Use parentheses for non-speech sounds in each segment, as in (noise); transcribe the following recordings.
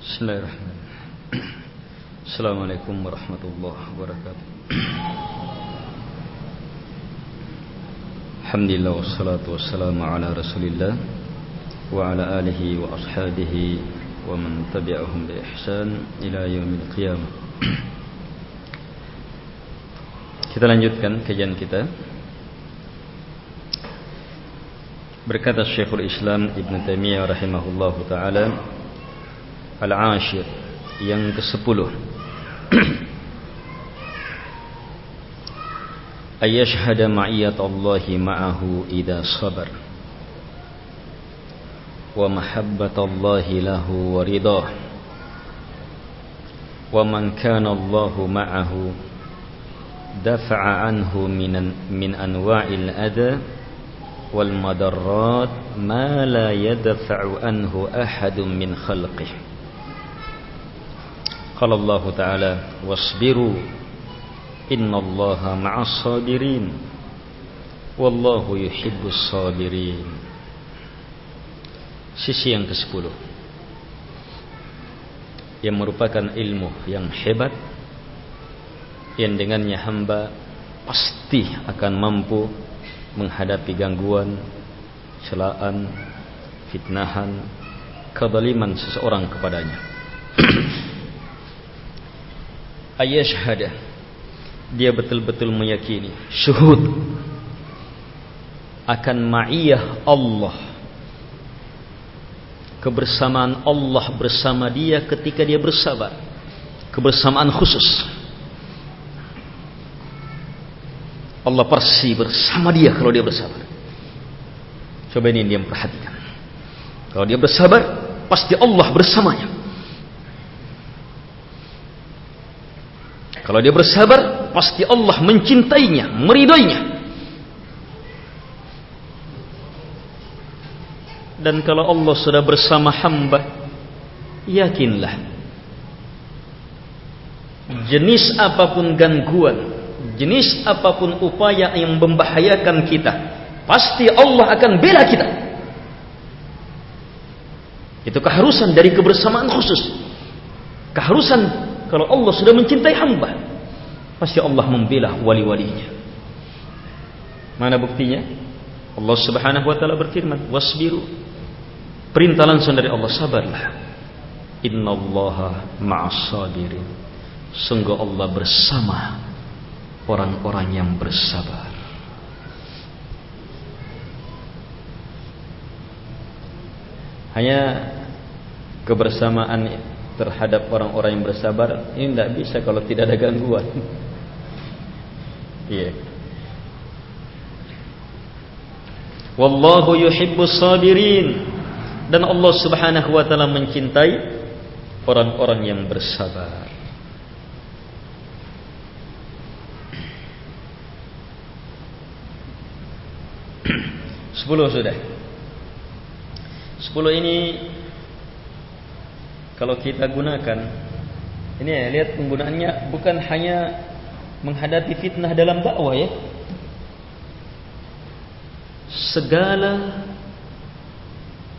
بسم الله الرحمن الرحيم. (clears throat) السلام عليكم ورحمة الله وبركاته. (clears throat) الحمد لله والصلاة والسلام على رسول الله وعلى آله وأصحابه ومن تبعهم بإحسان إلى يوم القيامة. (clears throat) Kita lanjutkan kajian kita. Berkata Syekhul Islam Ibn Taimiyah rahimahullahu taala Al-Ashir yang ke-10 Ayashhada ma'iyat Allah ma'ahu idha sabar wa mahabbat Allah lahu wa ridah wa man kana Allah ma'ahu dafa'a anhu min min anwa'il adha والمضرات ما لا يدفع عنه أحد من خلقه Qala Allah Ta'ala wasbiru innallaha ma'as sabirin wallahu yuhibbus sabirin. Sisi yang ke-10 yang merupakan ilmu yang hebat yang dengannya hamba pasti akan mampu menghadapi gangguan, celaan, fitnahan, kebaliman seseorang kepadanya. (clears throat) Ayashhada dia betul-betul meyakini syuhud akan ma'iyah Allah kebersamaan Allah bersama dia ketika dia bersabar kebersamaan khusus Allah persi bersama dia kalau dia bersabar. Coba ini dia perhatikan. Kalau dia bersabar, pasti Allah bersamanya. Kalau dia bersabar, pasti Allah mencintainya, meridainya. Dan kalau Allah sudah bersama hamba, yakinlah jenis apa pun gangguan jenis apa pun upaya yang membahayakan kita pasti Allah akan bela kita. Itu keharusan dari kebersamaan khusus. Keharusan kalau Allah sudah mencintai hamba pasti Allah membela wali-walinya. Mana buktinya? Allah subhanahu wa ta'ala berfirman wasbiru. Perintah langsung dari Allah sabarlah. Innallaha ma'as sabirin. Sungguh Allah bersama orang-orang yang bersabar. Hanya kebersamaan terhadap orang-orang yang bersabar ini tidak bisa kalau tidak ada gangguan. Iya. Wallahu yuhibbus sabirin dan Allah Subhanahu wa taala mencintai orang-orang yang bersabar. Sepuluh sudah Sepuluh ini Kalau kita gunakan Ini ya, lihat penggunaannya Bukan hanya Menghadapi fitnah dalam dakwah ya? Segala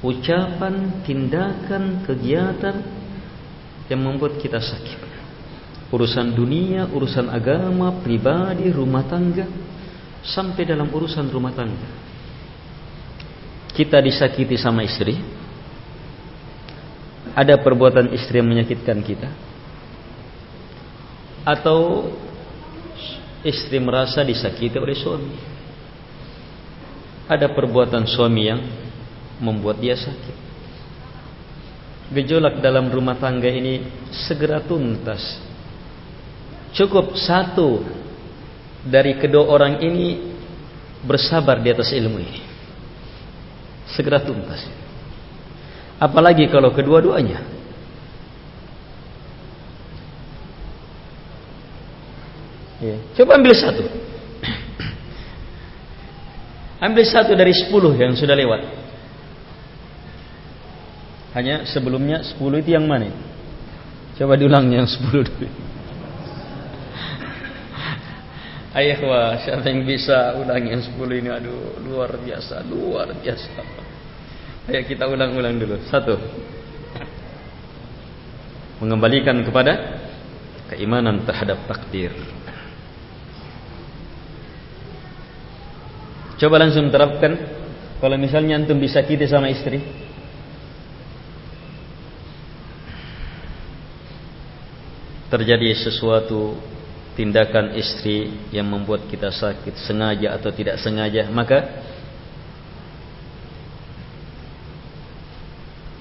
Ucapan Tindakan Kegiatan Yang membuat kita sakit. Urusan dunia Urusan agama Pribadi Rumah tangga Sampai dalam urusan rumah tangga. Kita disakiti sama istri ada perbuatan istri yang menyakitkan kita. Atau istri merasa disakiti oleh suami ada perbuatan suami yang membuat dia sakit gejolak dalam rumah tangga ini segera tuntas cukup satu dari kedua orang ini bersabar di atas ilmu ini segera tuntas. Apalagi kalau kedua-duanya. Ya. Coba ambil satu. ambil satu dari sepuluh yang sudah lewat. Hanya sebelumnya sepuluh itu yang mana? Coba diulang yang sepuluh dulu. Ayah wah, siapa yang bisa ulang yang sepuluh ini? Aduh, luar biasa, luar biasa. Ayo kita ulang-ulang dulu. Satu. mengembalikan kepada keimanan terhadap takdir. Coba langsung terapkan kalau misalnya antum disakiti sama istri. Terjadi sesuatu tindakan istri yang membuat kita sakit sengaja atau tidak sengaja, maka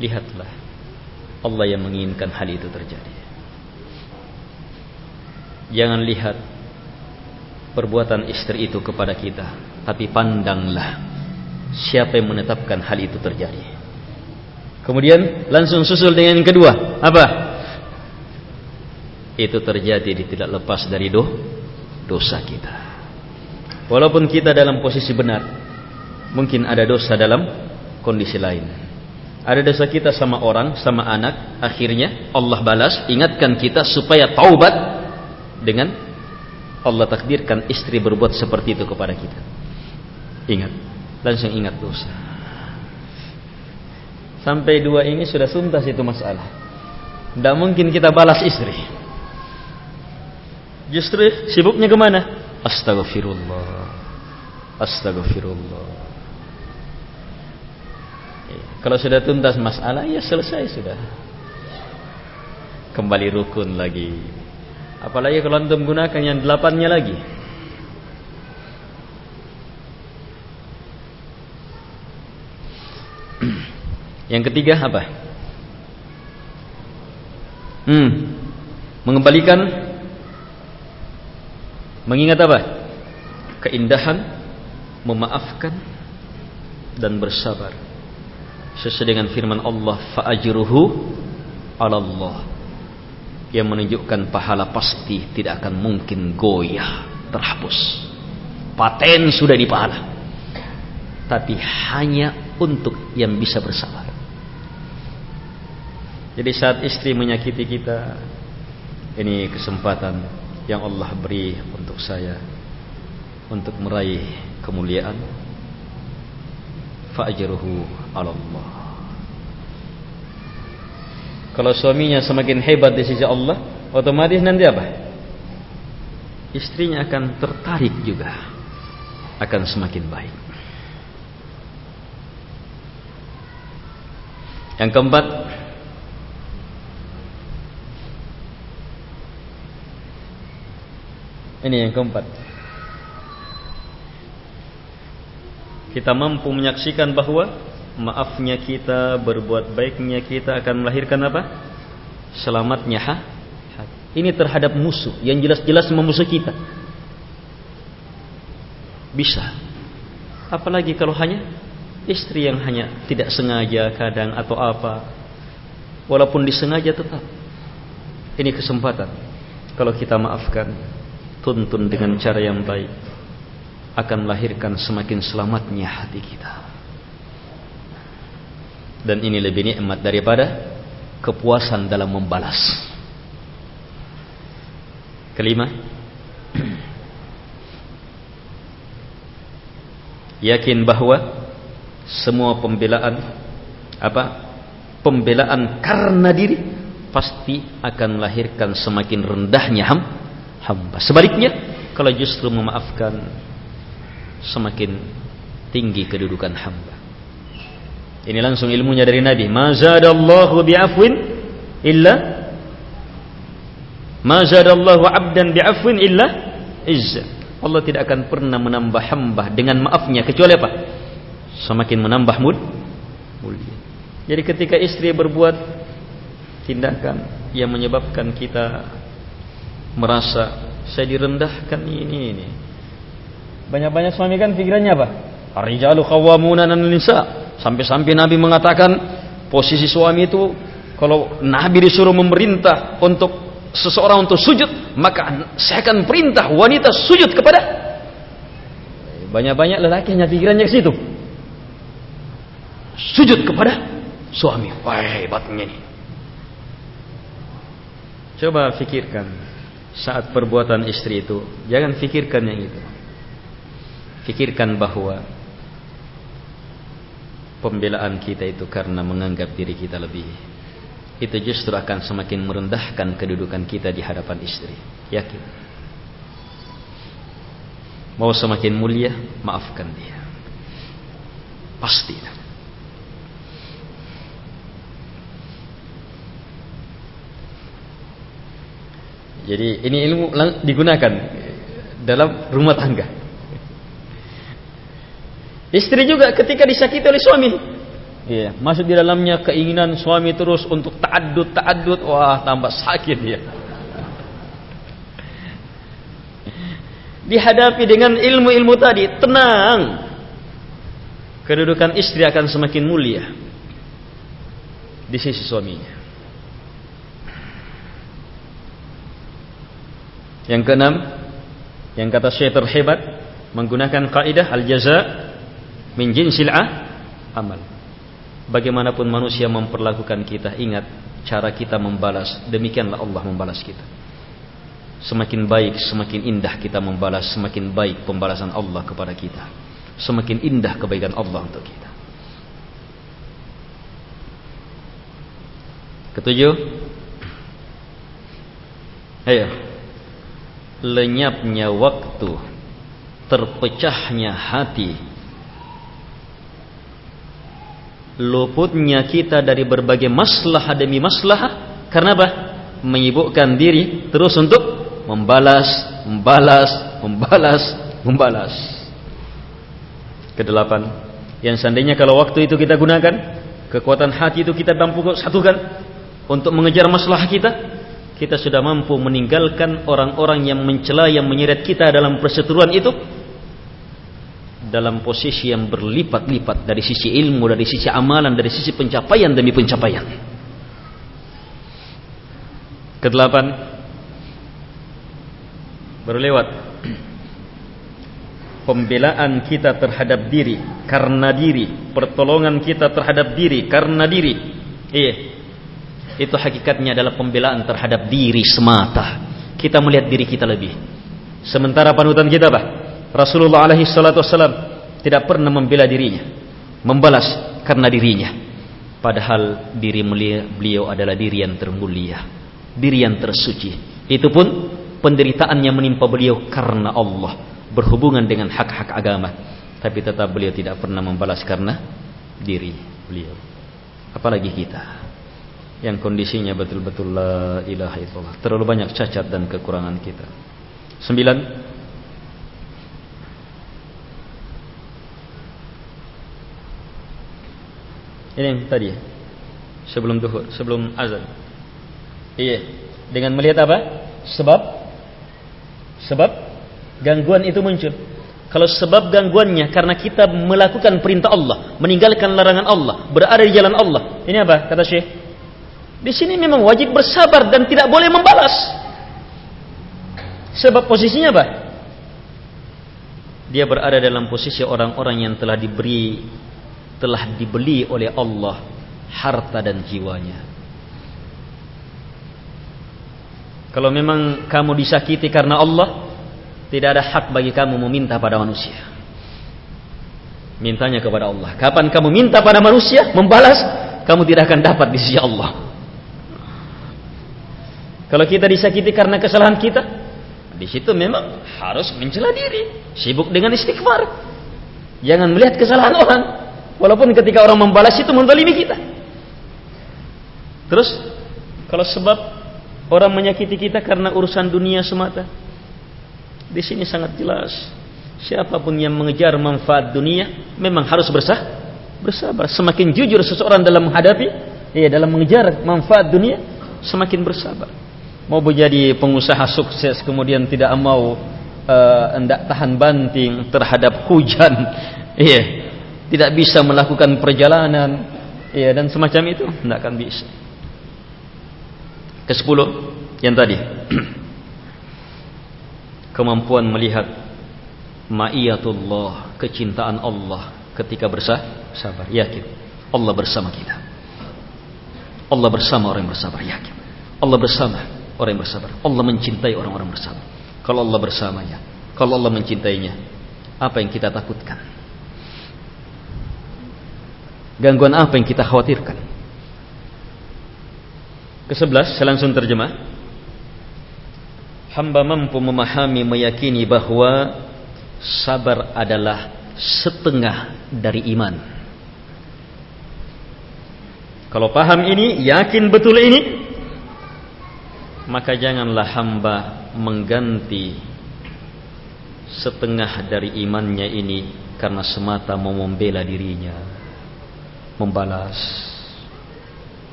lihatlah Allah yang menginginkan hal itu terjadi. Jangan lihat perbuatan istri itu kepada kita, tapi pandanglah siapa yang menetapkan hal itu terjadi. Kemudian langsung susul dengan yang kedua, apa? Itu terjadi di tidak lepas dari do, dosa kita. Walaupun kita dalam posisi benar, mungkin ada dosa dalam kondisi lain. Ada dosa kita sama orang, sama anak, akhirnya Allah balas, ingatkan kita supaya taubat dengan Allah takdirkan istri berbuat seperti itu kepada kita. Ingat, langsung ingat dosa. Sampai dua ini sudah suntas itu masalah. Tidak mungkin kita balas istri. Justru sibuknya ke mana? Astagfirullah. Astagfirullah. Kalau sudah tuntas masalah, ya selesai sudah. Kembali rukun lagi. Apalagi kalau antum gunakan yang delapannya lagi. Yang ketiga apa? Hmm. Mengembalikan mengingat apa? Keindahan memaafkan dan bersabar. Sesuai dengan firman Allah, fa'ajruhu 'ala Allah yang menunjukkan pahala pasti tidak akan mungkin goyah terhapus paten sudah di pahala tapi hanya untuk yang bisa bersabar jadi saat istri menyakiti kita ini kesempatan yang Allah beri untuk saya untuk meraih kemuliaan fa'ajruhu Allah kalau suaminya semakin hebat di sisi Allah, otomatis nanti apa? Istrinya akan tertarik juga, akan semakin baik. Yang keempat, ini yang keempat. Kita mampu menyaksikan bahwa maafnya kita, berbuat baiknya kita akan melahirkan apa? Selamatnya ha? Ini terhadap musuh yang jelas-jelas memusuh kita. Bisa. Apalagi kalau hanya istri yang hanya tidak sengaja kadang atau apa. Walaupun disengaja tetap. Ini kesempatan. Kalau kita maafkan, tuntun dengan cara yang baik akan melahirkan semakin selamatnya hati kita dan ini lebih nikmat daripada kepuasan dalam membalas. Kelima, (clears throat) yakin bahwa semua pembelaan apa? Pembelaan karena diri pasti akan melahirkan semakin rendahnya ham, hamba. Sebaliknya, kalau justru memaafkan semakin tinggi kedudukan hamba. Ini langsung ilmunya dari Nabi. Ma zadallahu bi'afwin illa Ma zadallahu 'abdan bi'afwin illa izza. Allah tidak akan pernah menambah hamba dengan maafnya kecuali apa? Semakin menambah mul mulia. Jadi ketika istri berbuat tindakan yang menyebabkan kita merasa saya direndahkan ini ini. Banyak-banyak suami kan pikirannya apa? Ar-rijalu qawwamuna 'alan nisa. Sampai-sampai Nabi mengatakan posisi suami itu kalau Nabi disuruh memerintah untuk seseorang untuk sujud, maka saya akan perintah wanita sujud kepada banyak-banyak lelaki hanya pikirannya ke situ. Sujud kepada suami. Wah, hebatnya ini. Coba fikirkan saat perbuatan istri itu, jangan fikirkan yang itu. Fikirkan bahwa pembelaan kita itu karena menganggap diri kita lebih itu justru akan semakin merendahkan kedudukan kita di hadapan istri. Yakin. Mau semakin mulia, maafkan dia. Pasti. Jadi ini ilmu digunakan dalam rumah tangga. Istri juga ketika disakiti oleh suami, Iya, masuk di dalamnya keinginan suami terus untuk ta'addud ta'addud, wah tambah sakit dia. Dihadapi dengan ilmu-ilmu tadi, tenang. Kedudukan istri akan semakin mulia di sisi suaminya. Yang keenam, yang kata Syekh terhebat menggunakan kaidah al-jaza min jinsil amal bagaimanapun manusia memperlakukan kita, ingat cara kita membalas, demikianlah Allah membalas kita. Semakin baik, semakin indah kita membalas, semakin baik pembalasan Allah kepada kita. Semakin indah kebaikan Allah untuk kita. Ketujuh, ayo, lenyapnya waktu, terpecahnya hati, luputnya kita dari berbagai masalah demi masalah karena apa? menyibukkan diri terus untuk membalas, membalas, membalas, membalas. Kedelapan, yang seandainya kalau waktu itu kita gunakan, kekuatan hati itu kita mampu satukan untuk mengejar masalah kita, kita sudah mampu meninggalkan orang-orang yang mencela, yang menyeret kita dalam perseteruan itu, dalam posisi yang berlipat-lipat dari sisi ilmu, dari sisi amalan, dari sisi pencapaian demi pencapaian. Kedelapan berlewat pembelaan kita terhadap diri karena diri, pertolongan kita terhadap diri karena diri. Iya. Itu hakikatnya adalah pembelaan terhadap diri semata. Kita melihat diri kita lebih. Sementara panutan kita apa? Rasulullah alaihi salatu wasallam tidak pernah membela dirinya, membalas karena dirinya. Padahal diri beliau adalah diri yang termulia, diri yang tersuci. Itu pun penderitaan yang menimpa beliau karena Allah, berhubungan dengan hak-hak agama. Tapi tetap beliau tidak pernah membalas karena diri beliau. Apalagi kita yang kondisinya betul-betul la ilaha illallah. Terlalu banyak cacat dan kekurangan kita. Sembilan, Ini tadi. Sebelum duhur, sebelum azan. Iya. Dengan melihat apa? Sebab sebab gangguan itu muncul. Kalau sebab gangguannya karena kita melakukan perintah Allah, meninggalkan larangan Allah, berada di jalan Allah. Ini apa? Kata Syekh. Di sini memang wajib bersabar dan tidak boleh membalas. Sebab posisinya apa? Dia berada dalam posisi orang-orang yang telah diberi telah dibeli oleh Allah harta dan jiwanya. Kalau memang kamu disakiti karena Allah, tidak ada hak bagi kamu meminta pada manusia. Mintanya kepada Allah. Kapan kamu minta pada manusia, membalas, kamu tidak akan dapat di sisi Allah. Kalau kita disakiti karena kesalahan kita, di situ memang harus mencela diri, sibuk dengan istighfar. Jangan melihat kesalahan orang. Walaupun ketika orang membalas itu mendolimi kita. Terus, kalau sebab orang menyakiti kita karena urusan dunia semata, di sini sangat jelas. Siapa pun yang mengejar manfaat dunia, memang harus bersah, bersabar. Semakin jujur seseorang dalam menghadapi, ya dalam mengejar manfaat dunia, semakin bersabar. Mau menjadi pengusaha sukses, kemudian tidak mau uh, hendak tahan banting terhadap hujan, (laughs) iya. Tidak bisa melakukan perjalanan. Ya dan semacam itu. Tidak akan bisa. Ke sepuluh yang tadi. (clears throat) Kemampuan melihat ma'iyatullah kecintaan Allah ketika bersabar yakin. Allah bersama kita. Allah bersama orang yang bersabar yakin. Allah bersama orang yang bersabar Allah mencintai orang-orang bersabar kalau Allah bersamanya kalau Allah mencintainya apa yang kita takutkan Gangguan apa yang kita khawatirkan? ke-11 saya langsung terjemah. Hamba mampu memahami meyakini bahwa sabar adalah setengah dari iman. Kalau paham ini, yakin betul ini, maka janganlah hamba mengganti setengah dari imannya ini karena semata mau membela dirinya, membalas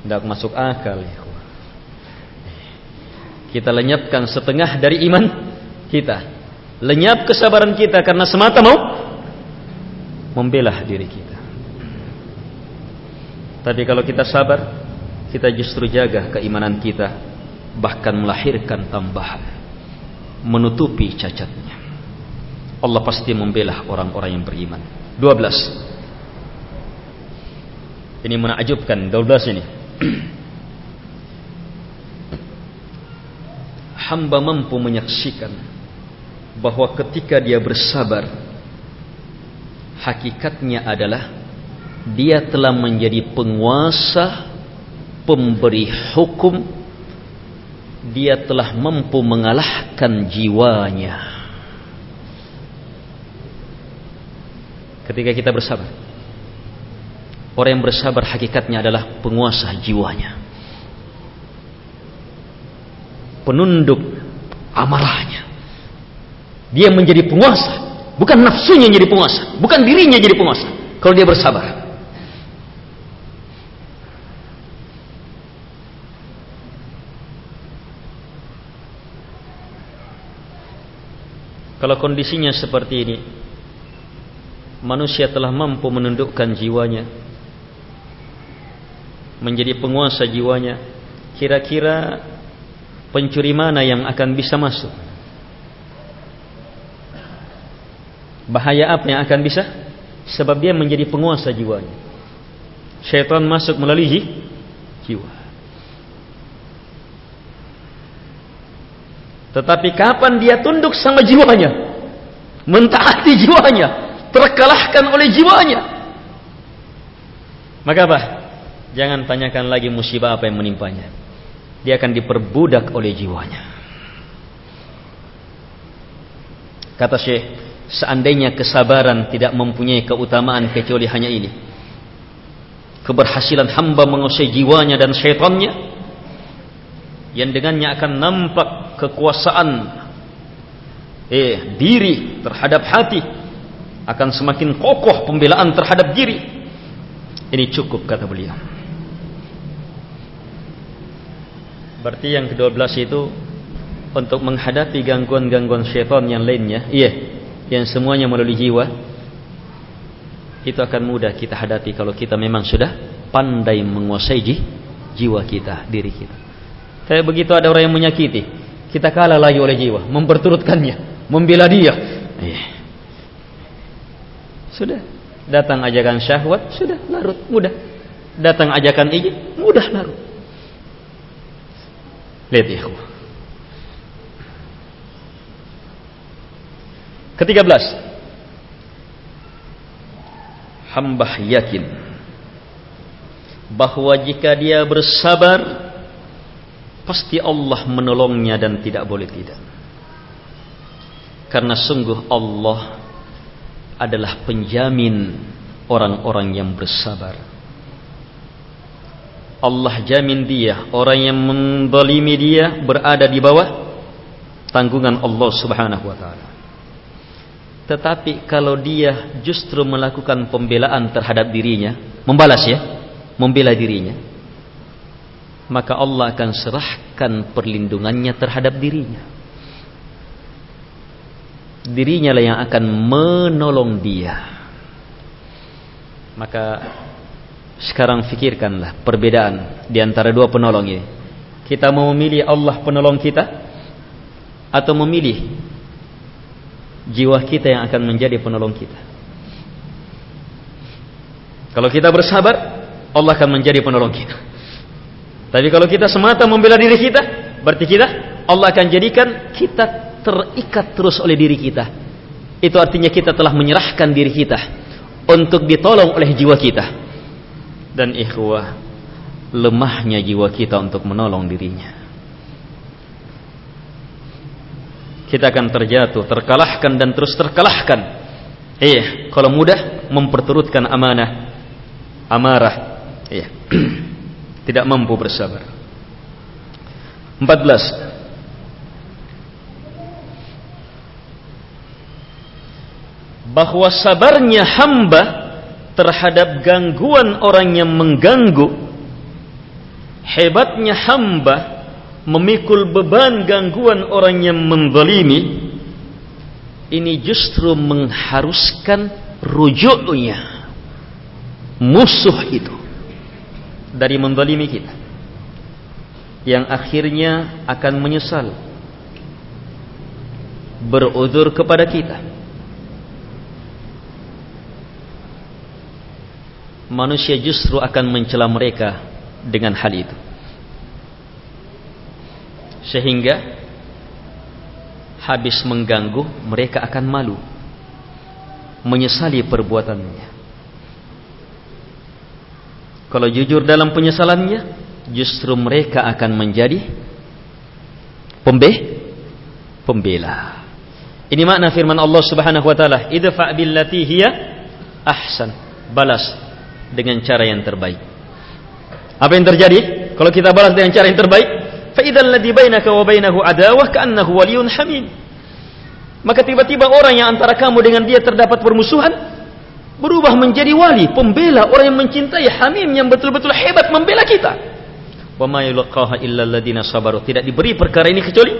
Tidak masuk akal ya. Kita lenyapkan setengah dari iman kita. Lenyap kesabaran kita karena semata mau membela diri kita. Tapi kalau kita sabar, kita justru jaga keimanan kita, bahkan melahirkan tambahan, menutupi cacatnya. Allah pasti membela orang-orang yang beriman. 12. Ini menakjubkan 12 ini. (clears throat) hamba mampu menyaksikan bahwa ketika dia bersabar hakikatnya adalah dia telah menjadi penguasa pemberi hukum dia telah mampu mengalahkan jiwanya ketika kita bersabar Orang yang bersabar hakikatnya adalah penguasa jiwanya. Penunduk amarahnya. Dia menjadi penguasa, bukan nafsunya jadi penguasa, bukan dirinya jadi penguasa. Kalau dia bersabar. Kalau kondisinya seperti ini, manusia telah mampu menundukkan jiwanya, menjadi penguasa jiwanya, kira-kira pencuri mana yang akan bisa masuk? Bahaya apa yang akan bisa? Sebab dia menjadi penguasa jiwanya. Syaitan masuk melalui jiwa. Tetapi kapan dia tunduk sama jiwanya? Mentaati jiwanya. Terkalahkan oleh jiwanya. Maka apa? Jangan tanyakan lagi musibah apa yang menimpanya. Dia akan diperbudak oleh jiwanya. Kata Syekh, seandainya kesabaran tidak mempunyai keutamaan kecuali hanya ini. Keberhasilan hamba menguasai jiwanya dan syaitannya yang dengannya akan nampak kekuasaan eh diri terhadap hati akan semakin kokoh pembelaan terhadap diri. Ini cukup kata beliau. Berarti yang ke-12 itu untuk menghadapi gangguan-gangguan syaitan yang lainnya, iya, yang semuanya melalui jiwa, itu akan mudah kita hadapi kalau kita memang sudah pandai menguasai jiwa kita, diri kita. Kayak begitu ada orang yang menyakiti, kita kalah lagi oleh jiwa, memperturutkannya, membela dia. Iya. Sudah, datang ajakan syahwat, sudah larut, mudah. Datang ajakan izin, mudah larut. Lihat ikhwah. Ketiga belas. Hamba yakin bahwa jika dia bersabar pasti Allah menolongnya dan tidak boleh tidak. Karena sungguh Allah adalah penjamin orang-orang yang bersabar. Allah jamin dia orang yang mendolimi dia berada di bawah tanggungan Allah Subhanahu wa taala. Tetapi kalau dia justru melakukan pembelaan terhadap dirinya, membalas ya, membela dirinya, maka Allah akan serahkan perlindungannya terhadap dirinya. Dirinya lah yang akan menolong dia. Maka sekarang fikirkanlah perbedaan di antara dua penolong ini. Kita mau memilih Allah penolong kita atau memilih jiwa kita yang akan menjadi penolong kita. Kalau kita bersabar, Allah akan menjadi penolong kita. Tapi kalau kita semata membela diri kita, berarti kita Allah akan jadikan kita terikat terus oleh diri kita. Itu artinya kita telah menyerahkan diri kita untuk ditolong oleh jiwa kita. dan ikhwah lemahnya jiwa kita untuk menolong dirinya. Kita akan terjatuh, terkalahkan dan terus terkalahkan. Eh, kalau mudah memperturutkan amanah, amarah, iya. (clears throat) tidak mampu bersabar. 14 bahwa sabarnya hamba terhadap gangguan orang yang mengganggu hebatnya hamba memikul beban gangguan orang yang menzalimi ini justru mengharuskan rujuknya musuh itu dari menzalimi kita yang akhirnya akan menyesal berudzur kepada kita manusia justru akan mencela mereka dengan hal itu. Sehingga habis mengganggu mereka akan malu menyesali perbuatannya. Kalau jujur dalam penyesalannya, justru mereka akan menjadi pembe pembela. Ini makna firman Allah Subhanahu wa taala, "Idfa' billati hiya ahsan." Balas dengan cara yang terbaik. Apa yang terjadi? Kalau kita balas dengan cara yang terbaik, fa idzal ladzi bainaka wa bainahu adawah ka'annahu waliyyun hamim. Maka tiba-tiba orang yang antara kamu dengan dia terdapat permusuhan berubah menjadi wali, pembela, orang yang mencintai Hamim yang betul-betul hebat membela kita. Wa ma yulqaha illa alladziina sabaru. Tidak diberi perkara ini kecuali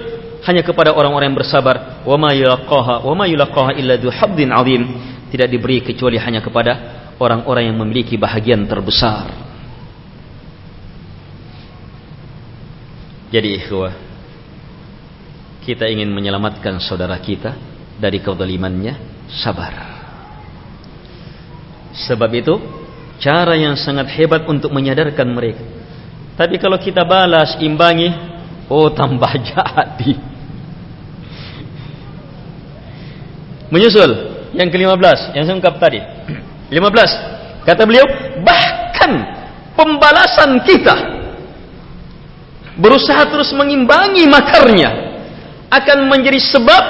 hanya kepada orang-orang yang bersabar. Wa ma yulqaha wa ma yulqaha illa dzu haddin 'adzim. Tidak diberi kecuali hanya kepada orang-orang yang memiliki bahagian terbesar. Jadi ikhwah, kita ingin menyelamatkan saudara kita dari kezalimannya, sabar. Sebab itu, cara yang sangat hebat untuk menyadarkan mereka. Tapi kalau kita balas, imbangi, oh tambah (laughs) jadi. Menyusul yang ke-15 yang sengkap tadi. (clears throat) 15. Kata beliau, bahkan pembalasan kita berusaha terus mengimbangi makarnya akan menjadi sebab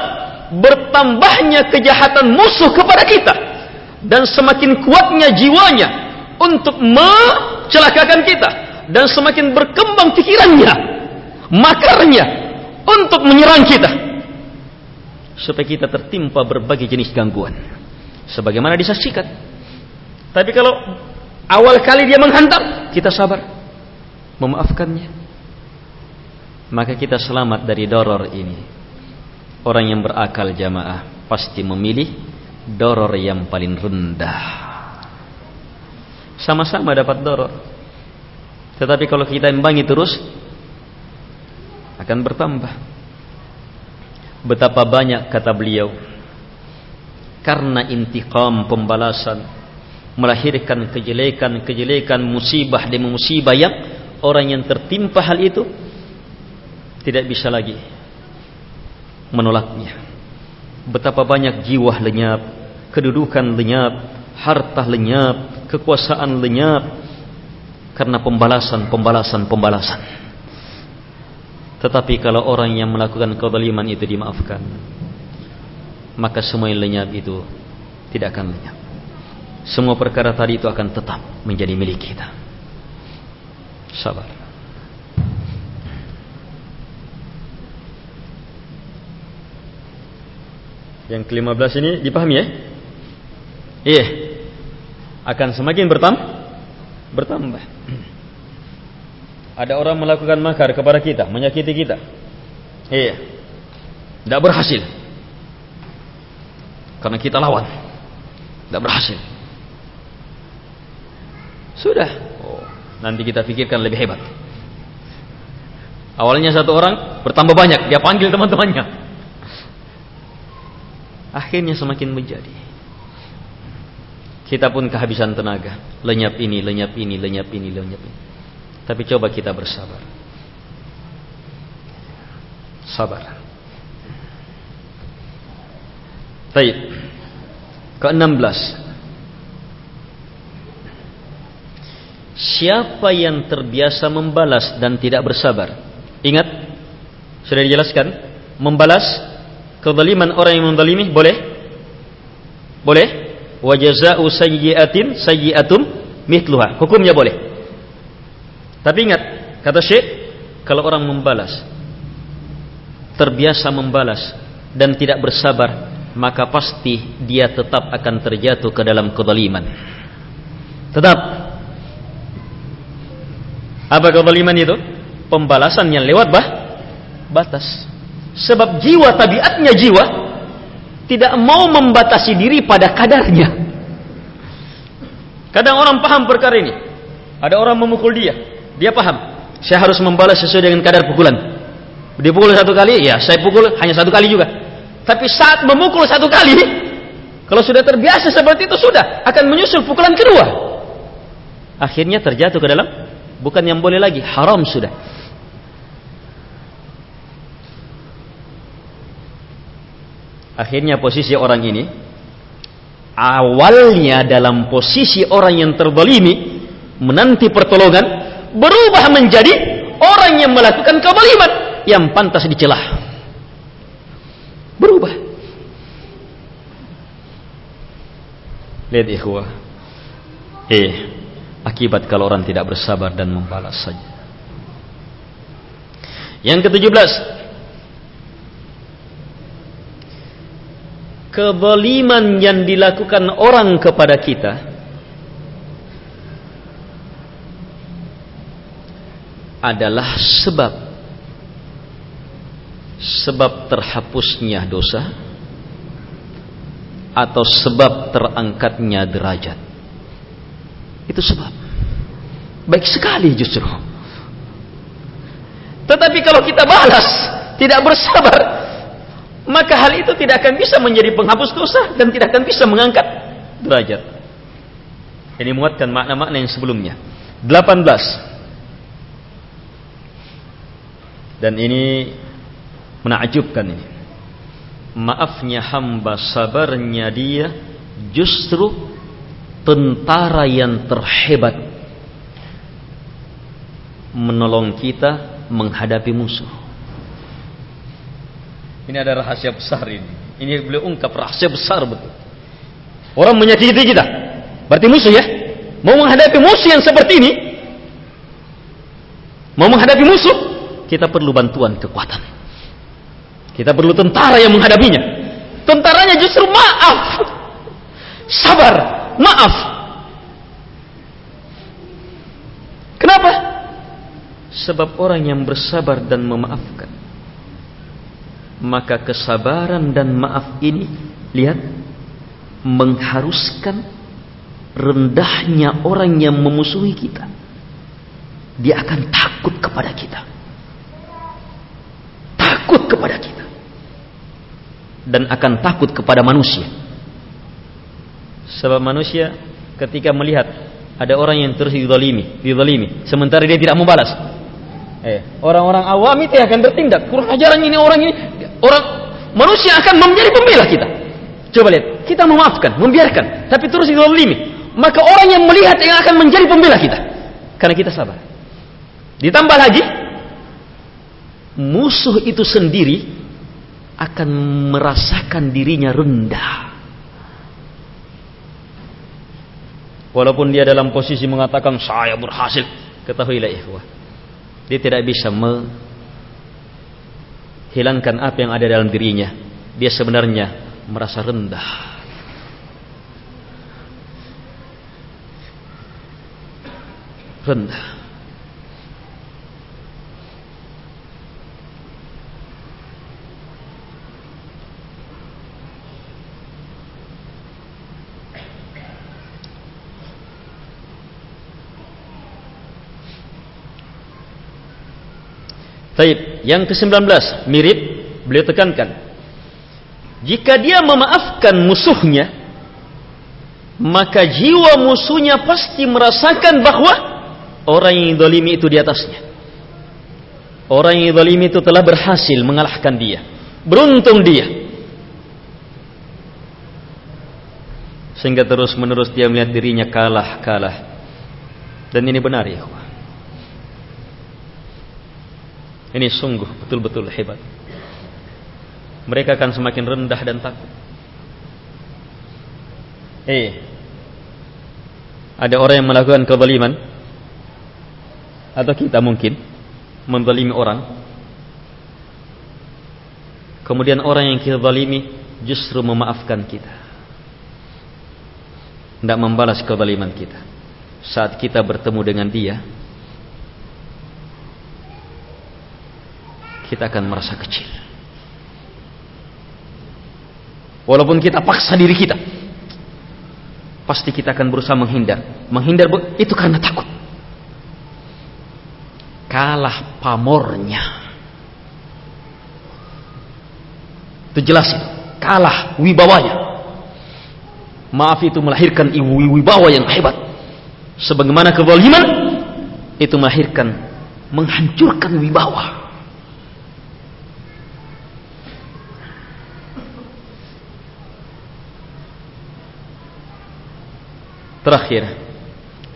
bertambahnya kejahatan musuh kepada kita dan semakin kuatnya jiwanya untuk mencelakakan kita dan semakin berkembang pikirannya makarnya untuk menyerang kita supaya kita tertimpa berbagai jenis gangguan sebagaimana disaksikan tapi kalau awal kali dia menghantam, kita sabar. Memaafkannya. Maka kita selamat dari doror ini. Orang yang berakal jamaah pasti memilih doror yang paling rendah. Sama-sama dapat doror. Tetapi kalau kita imbangi terus, akan bertambah. Betapa banyak kata beliau. Karena intikam pembalasan melahirkan kejelekan-kejelekan musibah demi musibah yang orang yang tertimpa hal itu tidak bisa lagi menolaknya. Betapa banyak jiwa lenyap, kedudukan lenyap, harta lenyap, kekuasaan lenyap karena pembalasan, pembalasan, pembalasan. Tetapi kalau orang yang melakukan kezaliman itu dimaafkan, maka semua yang lenyap itu tidak akan lenyap semua perkara tadi itu akan tetap menjadi milik kita. Sabar. Yang kelima belas ini dipahami ya? Iya. Akan semakin bertambah. Bertambah. Ada orang melakukan makar kepada kita, menyakiti kita. Iya. Tidak berhasil. Karena kita lawan. Tidak berhasil. Sudah. Oh, nanti kita pikirkan lebih hebat. Awalnya satu orang bertambah banyak, dia panggil teman-temannya. Akhirnya semakin menjadi. Kita pun kehabisan tenaga. Lenyap ini, lenyap ini, lenyap ini, lenyap ini. Tapi coba kita bersabar. Sabar. Baik. Ke-16. siapa yang terbiasa membalas dan tidak bersabar. Ingat, sudah dijelaskan, membalas kezaliman orang yang menzalimi boleh? Boleh? Wa jazaa'u sayyi'atin sayyi'atum mithluha. Hukumnya boleh. Tapi ingat, kata Syekh, kalau orang membalas terbiasa membalas dan tidak bersabar, maka pasti dia tetap akan terjatuh ke dalam kezaliman. Tetap. Apa kezaliman itu? Pembalasan yang lewat bah batas. Sebab jiwa tabiatnya jiwa tidak mau membatasi diri pada kadarnya. Kadang orang paham perkara ini. Ada orang memukul dia, dia paham. Saya harus membalas sesuai dengan kadar pukulan. Dia pukul satu kali, ya saya pukul hanya satu kali juga. Tapi saat memukul satu kali, kalau sudah terbiasa seperti itu sudah akan menyusul pukulan kedua. Akhirnya terjatuh ke dalam bukan yang boleh lagi, haram sudah. Akhirnya posisi orang ini awalnya dalam posisi orang yang terzalimi menanti pertolongan berubah menjadi orang yang melakukan kezaliman yang pantas dicelah. Berubah. Lihat ikhwah. Eh, akibat kalau orang tidak bersabar dan membalas saja. Yang ke-17 kezaliman yang dilakukan orang kepada kita. Adalah sebab. Sebab terhapusnya dosa. Atau sebab terangkatnya derajat. Itu sebab. Baik sekali justru. Tetapi kalau kita balas tidak bersabar maka hal itu tidak akan bisa menjadi penghapus dosa dan tidak akan bisa mengangkat derajat. Ini muatkan makna-makna yang sebelumnya. 18. Dan ini menakjubkan ini. Maafnya hamba sabarnya dia justru tentara yang terhebat menolong kita menghadapi musuh. Ini ada rahasia besar ini. Ini beliau ungkap rahasia besar betul. Orang menyakiti kita. Berarti musuh ya. Mau menghadapi musuh yang seperti ini. Mau menghadapi musuh. Kita perlu bantuan kekuatan. Kita perlu tentara yang menghadapinya. Tentaranya justru maaf. Sabar. Maaf. Kenapa? Sebab orang yang bersabar dan memaafkan maka kesabaran dan maaf ini lihat mengharuskan rendahnya orang yang memusuhi kita. Dia akan takut kepada kita. Takut kepada kita. Dan akan takut kepada manusia. Sebab manusia ketika melihat ada orang yang terus dizalimi, dizalimi sementara dia tidak membalas eh orang-orang awam itu akan bertindak kurang ajaran ini orang ini orang manusia akan menjadi pembela kita. Coba lihat, kita memaafkan, membiarkan, tapi terus dizalimi. Maka orang yang melihat yang akan menjadi pembela kita. Karena kita sabar. Ditambah lagi, musuh itu sendiri akan merasakan dirinya rendah. Walaupun dia dalam posisi mengatakan saya berhasil, ketahuilah ikhwah. Dia tidak bisa hilangkan apa yang ada dalam dirinya. Dia sebenarnya merasa rendah. Rendah. Taib. Yang ke-19 mirip beliau tekankan. Jika dia memaafkan musuhnya, maka jiwa musuhnya pasti merasakan bahwa orang yang dolimi itu di atasnya. Orang yang dolimi itu telah berhasil mengalahkan dia. Beruntung dia. Sehingga terus menerus dia melihat dirinya kalah, kalah. Dan ini benar ya. Ini sungguh betul-betul hebat. Mereka akan semakin rendah dan takut. Eh, ada orang yang melakukan kezaliman atau kita mungkin menzalimi orang. Kemudian orang yang kita zalimi justru memaafkan kita. Tidak membalas kezaliman kita. Saat kita bertemu dengan dia, kita akan merasa kecil. Walaupun kita paksa diri kita, pasti kita akan berusaha menghindar. Menghindar itu karena takut. Kalah pamornya. Itu jelas itu. Kalah wibawanya. Maaf itu melahirkan wibawa yang hebat. Sebagaimana kezaliman itu melahirkan menghancurkan wibawa. Terakhir.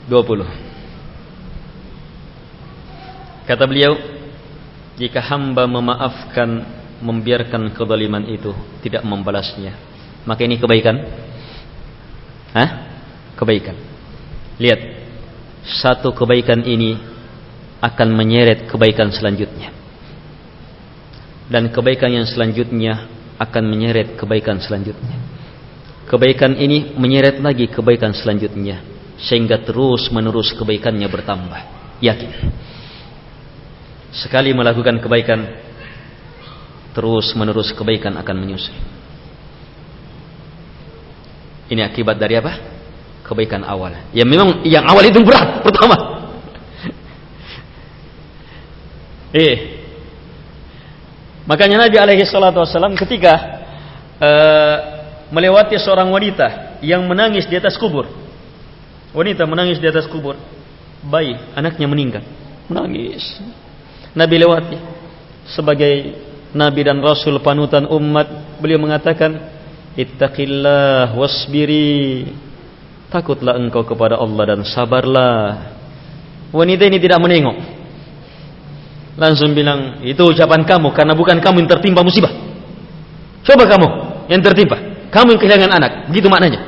20 Kata beliau Jika hamba memaafkan Membiarkan kezaliman itu Tidak membalasnya. Maka ini kebaikan. Hah? Kebaikan. Lihat Satu kebaikan ini Akan menyeret kebaikan selanjutnya. Dan kebaikan yang selanjutnya Akan menyeret kebaikan selanjutnya kebaikan ini menyeret lagi kebaikan selanjutnya sehingga terus menerus kebaikannya bertambah. Yakin? Sekali melakukan kebaikan terus menerus kebaikan akan menyusul ini akibat dari apa? Kebaikan awal. Ya memang yang awal itu berat pertama. (laughs) Eh. Makanya Nabi alaihi salatu wasallam ketika uh, melewati seorang wanita yang menangis di atas kubur. Wanita menangis di atas kubur. Bayi, anaknya meninggal. Menangis. Nabi lewati sebagai nabi dan rasul panutan umat, beliau mengatakan, "Ittaqillah wasbiri." Takutlah engkau kepada Allah dan sabarlah. Wanita ini tidak menengok. Langsung bilang, "Itu ucapan kamu karena bukan kamu yang tertimpa musibah." Coba kamu yang tertimpa. Kamu yang kehilangan anak. Begitu maknanya.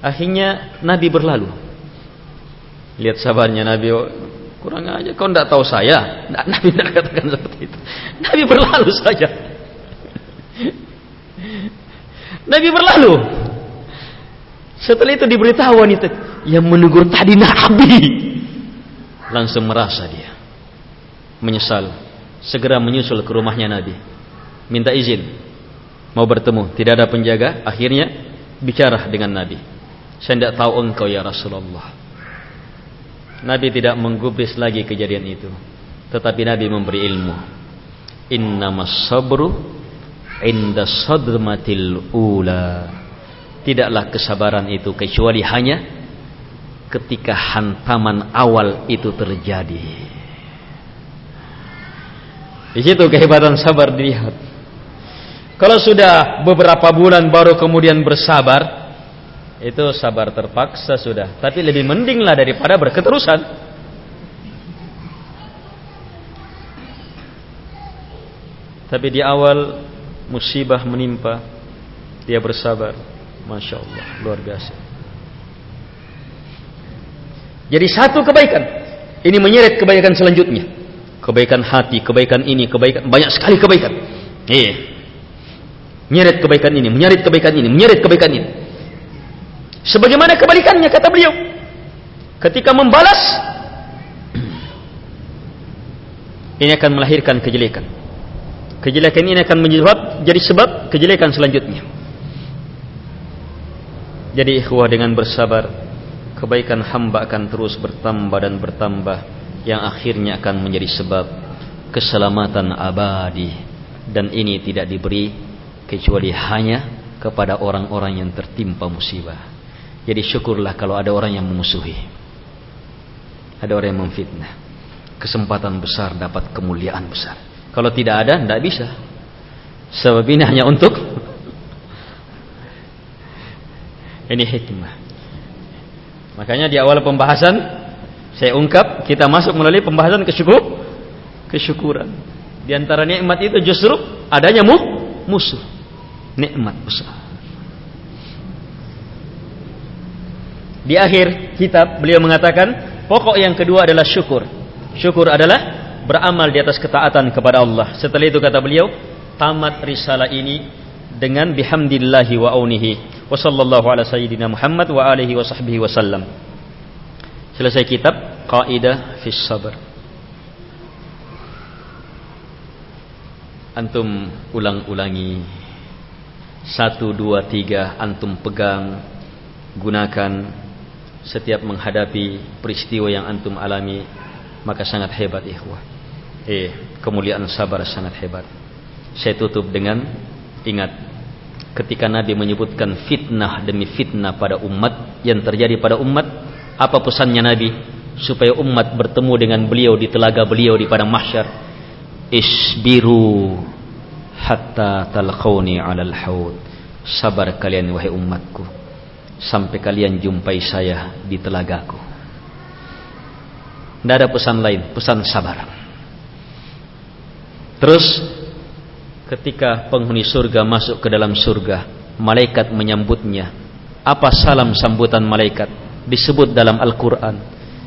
Akhirnya Nabi berlalu. Lihat sabarnya Nabi. Oh, kurang aja. Kau tidak tahu saya. Nah, Nabi tidak katakan seperti itu. Nabi berlalu saja. Nabi berlalu. Setelah itu diberitahu wanita yang menegur tadi Nabi. Langsung merasa dia. Menyesal. Segera menyusul ke rumahnya Nabi. Minta izin mau bertemu, tidak ada penjaga, akhirnya bicara dengan Nabi. Saya tidak tahu engkau ya Rasulullah. Nabi tidak menggubris lagi kejadian itu, tetapi Nabi memberi ilmu. Innamas sabru inda sadmatil ula. Tidaklah kesabaran itu kecuali hanya ketika hantaman awal itu terjadi. Di situ kehebatan sabar dilihat. Kalau sudah beberapa bulan baru kemudian bersabar, itu sabar terpaksa sudah. Tapi lebih mendinglah daripada berketerusan. Tapi di awal musibah menimpa, dia bersabar. Masya Allah, luar biasa. Jadi satu kebaikan, ini menyeret kebaikan selanjutnya. Kebaikan hati, kebaikan ini, kebaikan banyak sekali kebaikan. Iya. Menyeret kebaikan ini, menyeret kebaikan ini, menyeret kebaikan ini. Sebagaimana kebalikannya kata beliau. Ketika membalas (clears throat) ini akan melahirkan kejelekan. Kejelekan ini akan menjadi jadi sebab kejelekan selanjutnya. Jadi ikhwah dengan bersabar, kebaikan hamba akan terus bertambah dan bertambah yang akhirnya akan menjadi sebab keselamatan abadi dan ini tidak diberi kecuali hanya kepada orang-orang yang tertimpa musibah. Jadi syukurlah kalau ada orang yang memusuhi. Ada orang yang memfitnah. Kesempatan besar dapat kemuliaan besar. Kalau tidak ada, tidak bisa. Sebab ini hanya untuk (laughs) ini hikmah. Makanya di awal pembahasan Saya ungkap, kita masuk melalui pembahasan kesyukur, kesyukuran. Di antara nikmat itu justru adanya mu, musuh. Nikmat besar. Di akhir kitab beliau mengatakan, pokok yang kedua adalah syukur. Syukur adalah beramal di atas ketaatan kepada Allah. Setelah itu kata beliau, tamat risalah ini dengan bihamdillahi wa aunihi wa sallallahu ala sayyidina Muhammad wa alihi wa sahbihi wa sallam. Selesai kitab Qaidah fi Sabr. Antum ulang-ulangi satu dua tiga antum pegang gunakan setiap menghadapi peristiwa yang antum alami maka sangat hebat ikhwah. Eh, kemuliaan sabar sangat hebat. Saya tutup dengan ingat ketika Nabi menyebutkan fitnah demi fitnah pada umat yang terjadi pada umat, apa pesannya Nabi supaya umat bertemu dengan beliau di telaga beliau di padang mahsyar? Isbiru hatta talqauni 'alal haud. Sabar kalian wahai umatku sampai kalian jumpai saya di telagaku. Tidak ada pesan lain, pesan sabar. Terus ketika penghuni surga masuk ke dalam surga, malaikat menyambutnya. Apa salam sambutan malaikat? Disebut dalam Al-Quran.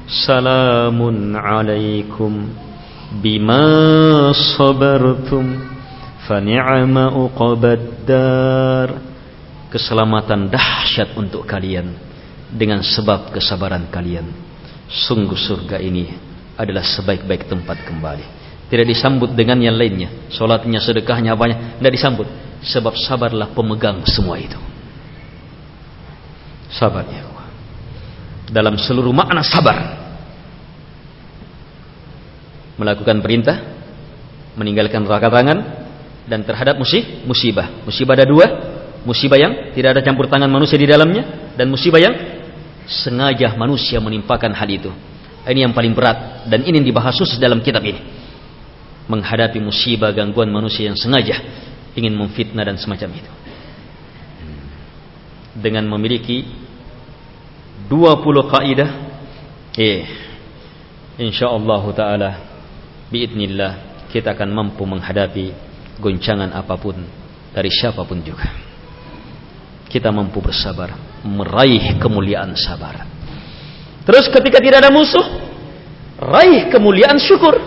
Salamun alaikum bima sabartum fani'ama uqabad dar keselamatan dahsyat untuk kalian dengan sebab kesabaran kalian. Sungguh surga ini adalah sebaik-baik tempat kembali. Tidak disambut dengan yang lainnya. Solatnya, sedekahnya, banyak. Tidak disambut. Sebab sabarlah pemegang semua itu. Sabar ya Dalam seluruh makna sabar. Melakukan perintah. Meninggalkan raka tangan. Dan terhadap musibah. Musibah ada dua musibah yang tidak ada campur tangan manusia di dalamnya dan musibah yang sengaja manusia menimpakan hal itu. Ini yang paling berat dan ini yang dibahas khusus dalam kitab ini. Menghadapi musibah gangguan manusia yang sengaja ingin memfitnah dan semacam itu. Dengan memiliki 20 kaidah eh insyaallah taala biidnillah kita akan mampu menghadapi goncangan apa pun dari siapa pun juga kita mampu bersabar, meraih kemuliaan sabar. Terus ketika tidak ada musuh, raih kemuliaan syukur.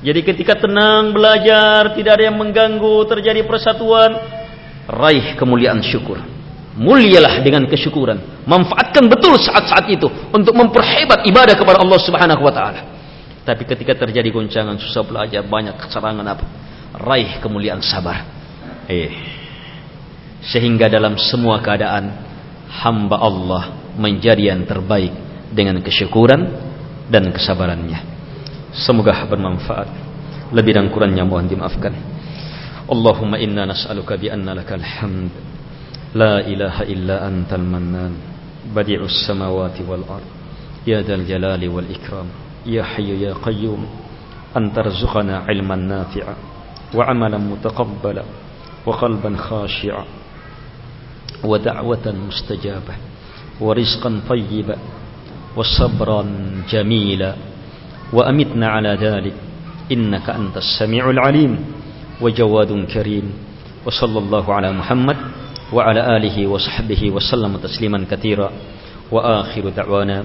Jadi ketika tenang belajar, tidak ada yang mengganggu, terjadi persatuan, raih kemuliaan syukur. Mulialah dengan kesyukuran. Manfaatkan betul saat-saat itu untuk memperhebat ibadah kepada Allah Subhanahu wa taala. Tapi ketika terjadi goncangan, susah belajar, banyak serangan apa? Raih kemuliaan sabar. Eh. Sehingga dalam semua keadaan hamba Allah menjadi yang terbaik dengan kesyukuran dan kesabarannya. Semoga bermanfaat. Lebih dan kurangnya mohon dimaafkan. Allahumma inna nas'aluka bi anna lakal hamd. La ilaha illa antal mannan. Badi'us samawati wal ard. Ya dal jalali wal ikram. Ya hayyu ya qayyum. Antarzuqana ilman nafi'a. Wa amalan mutaqabbala. وقلبا خاشعا ودعوة مستجابة ورزقا طيبا وصبرا جميلا وأمتنا على ذلك إنك أنت السميع العليم وجواد كريم وصلى الله على محمد وعلى آله وصحبه وسلم تسليما كثيرا وآخر دعوانا